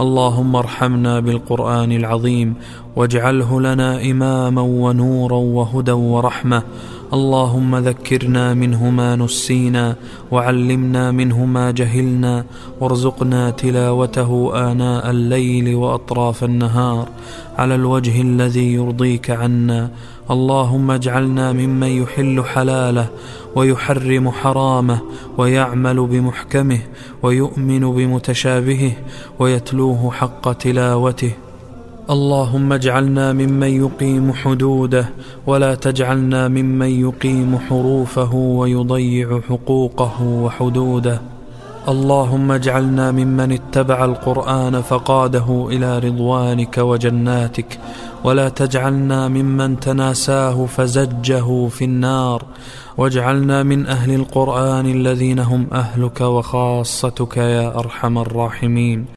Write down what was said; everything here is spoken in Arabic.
اللهم ارحمنا بالقرآن العظيم واجعله لنا إماما ونورا وهدى ورحمة اللهم ذكرنا منه ما نسينا وعلمنا منه ما جهلنا وارزقنا تلاوته آناء الليل وأطراف النهار. على الوجه الذي يرضيك عنا اللهم اجعلنا ممن يحل حلاله ويحرم حرامه ويعمل بمحكمه ويؤمن بمتشابهه ويتلوه حق تلاوته. اللهم اجعلنا ممن يقيم حدوده ولا تجعلنا ممن يقيم حروفه ويضيع حقوقه وحدوده. اللهم اجعلنا ممن اتبع القرآن فقاده إلى رضوانك وجناتك. ولا تجعلنا ممن تناساه فزجه في النار. واجعلنا من أهل القرآن الذين هم أهلك وخاصتك يا أرحم الراحمين.